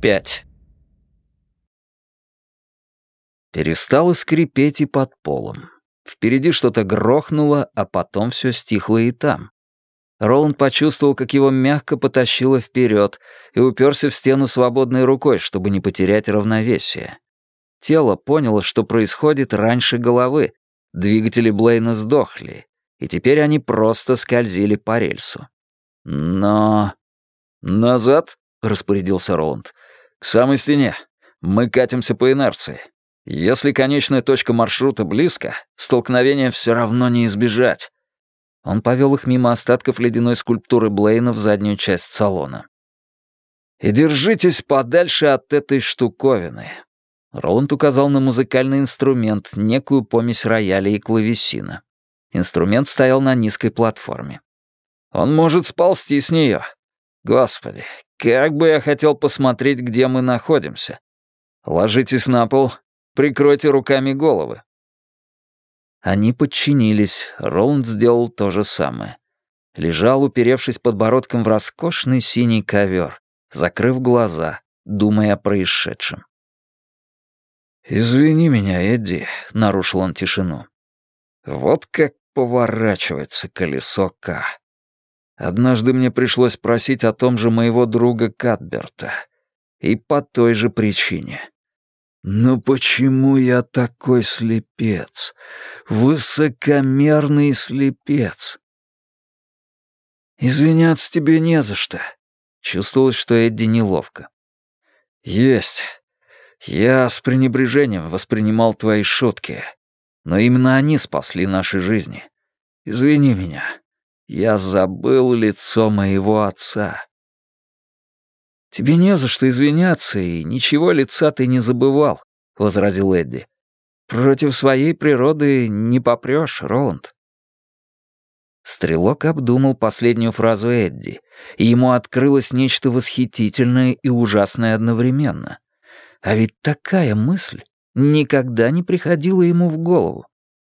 5. Перестало скрипеть и под полом. Впереди что-то грохнуло, а потом все стихло и там. Роланд почувствовал, как его мягко потащило вперед и уперся в стену свободной рукой, чтобы не потерять равновесие. Тело поняло, что происходит раньше головы. Двигатели Блейна сдохли, и теперь они просто скользили по рельсу. Но... «Назад», — распорядился Роланд. «К самой стене. Мы катимся по инерции. Если конечная точка маршрута близко, столкновения все равно не избежать». Он повел их мимо остатков ледяной скульптуры Блейна в заднюю часть салона. «И держитесь подальше от этой штуковины». Роланд указал на музыкальный инструмент, некую помесь рояля и клавесина. Инструмент стоял на низкой платформе. «Он может сползти с нее. Господи, как бы я хотел посмотреть, где мы находимся. Ложитесь на пол, прикройте руками головы». Они подчинились, Роланд сделал то же самое. Лежал, уперевшись подбородком в роскошный синий ковер, закрыв глаза, думая о происшедшем. «Извини меня, Эдди», — нарушил он тишину. «Вот как поворачивается колесо К. Однажды мне пришлось просить о том же моего друга Кадберта. И по той же причине. Но почему я такой слепец? Высокомерный слепец. Извиняться тебе не за что. Чувствовалось, что Эдди неловко. Есть. Я с пренебрежением воспринимал твои шутки. Но именно они спасли наши жизни. Извини меня. Я забыл лицо моего отца. «Тебе не за что извиняться, и ничего лица ты не забывал», — возразил Эдди. «Против своей природы не попрёшь, Роланд». Стрелок обдумал последнюю фразу Эдди, и ему открылось нечто восхитительное и ужасное одновременно. А ведь такая мысль никогда не приходила ему в голову.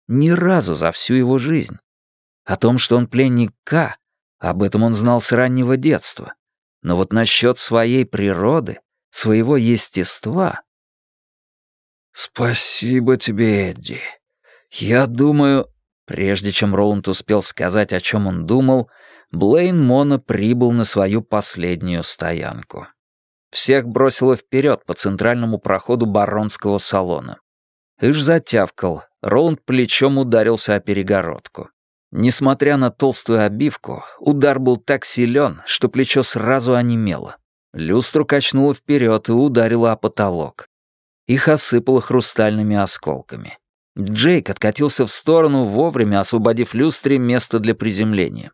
Ни разу за всю его жизнь. О том, что он пленник К, об этом он знал с раннего детства. Но вот насчет своей природы, своего естества... «Спасибо тебе, Эдди. Я думаю...» Прежде чем Роланд успел сказать, о чем он думал, Блейн Мона прибыл на свою последнюю стоянку. Всех бросило вперед по центральному проходу баронского салона. Иж затявкал, Роланд плечом ударился о перегородку. Несмотря на толстую обивку, удар был так силен, что плечо сразу онемело. Люстру качнуло вперед и ударило о потолок. Их осыпало хрустальными осколками. Джейк откатился в сторону, вовремя освободив люстре место для приземления.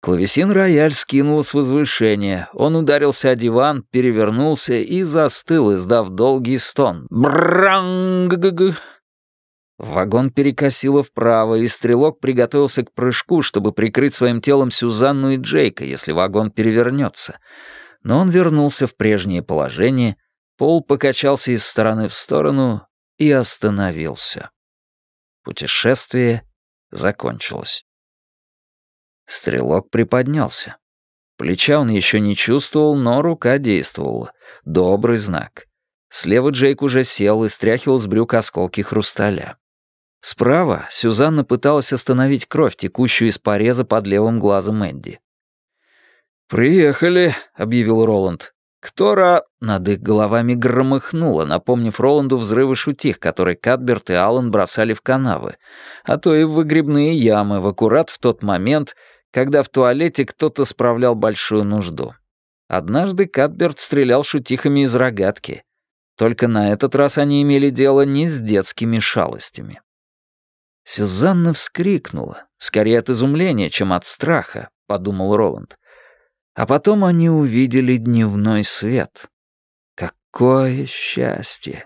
Клавесин рояль скинуло с возвышения. Он ударился о диван, перевернулся и застыл, издав долгий стон. Бранг! Вагон перекосило вправо, и стрелок приготовился к прыжку, чтобы прикрыть своим телом Сюзанну и Джейка, если вагон перевернется. Но он вернулся в прежнее положение, пол покачался из стороны в сторону и остановился. Путешествие закончилось. Стрелок приподнялся. Плеча он еще не чувствовал, но рука действовала. Добрый знак. Слева Джейк уже сел и стряхивал с брюк осколки хрусталя. Справа Сюзанна пыталась остановить кровь, текущую из пореза под левым глазом Энди. «Приехали», — объявил Роланд. «Кто ра...» Над их головами громыхнуло, напомнив Роланду взрывы шутих, которые Кадберт и Аллан бросали в канавы, а то и в выгребные ямы в аккурат в тот момент, когда в туалете кто-то справлял большую нужду. Однажды Кадберт стрелял шутихами из рогатки. Только на этот раз они имели дело не с детскими шалостями. Сюзанна вскрикнула, скорее от изумления, чем от страха, подумал Роланд. А потом они увидели дневной свет. Какое счастье!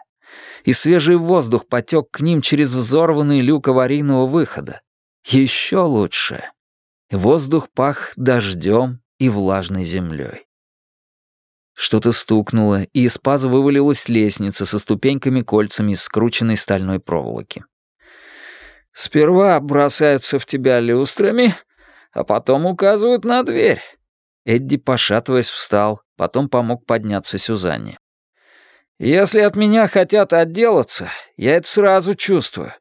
И свежий воздух потек к ним через взорванный люк аварийного выхода. Еще лучше. Воздух пах дождем и влажной землей. Что-то стукнуло, и из паза вывалилась лестница со ступеньками-кольцами из скрученной стальной проволоки. Сперва бросаются в тебя люстрами, а потом указывают на дверь. Эдди, пошатываясь, встал, потом помог подняться Сюзанне. «Если от меня хотят отделаться, я это сразу чувствую.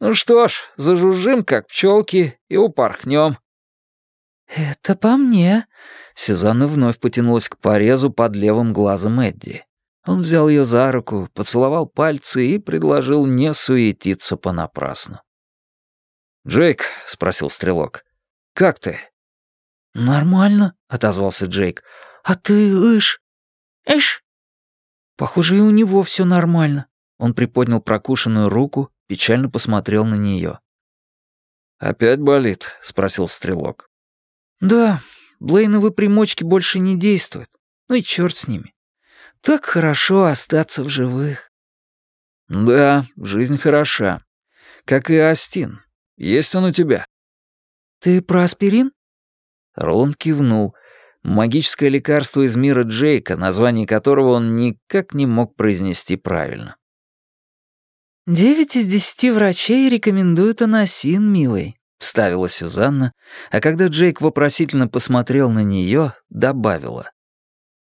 Ну что ж, зажужжим, как пчелки, и упорхнем». «Это по мне». Сюзанна вновь потянулась к порезу под левым глазом Эдди. Он взял ее за руку, поцеловал пальцы и предложил не суетиться понапрасну. «Джейк», — спросил Стрелок, — «как ты?» «Нормально», — отозвался Джейк. «А ты, Иш?» «Иш?» «Похоже, и у него все нормально». Он приподнял прокушенную руку, печально посмотрел на нее. «Опять болит?» — спросил Стрелок. «Да, Блейновы примочки больше не действуют. Ну и черт с ними. Так хорошо остаться в живых». «Да, жизнь хороша. Как и Астин. Есть он у тебя?» «Ты про аспирин?» Роланд кивнул. Магическое лекарство из мира Джейка, название которого он никак не мог произнести правильно. «Девять из десяти врачей рекомендуют анасин, милый», — вставила Сюзанна, а когда Джейк вопросительно посмотрел на нее, добавила.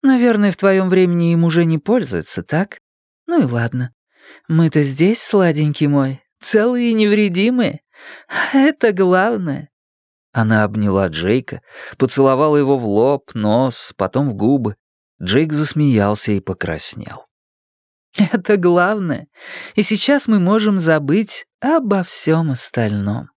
«Наверное, в твоем времени им уже не пользуются, так? Ну и ладно. Мы-то здесь, сладенький мой, целые и невредимые. Это главное». Она обняла Джейка, поцеловала его в лоб, нос, потом в губы. Джейк засмеялся и покраснел. «Это главное. И сейчас мы можем забыть обо всем остальном».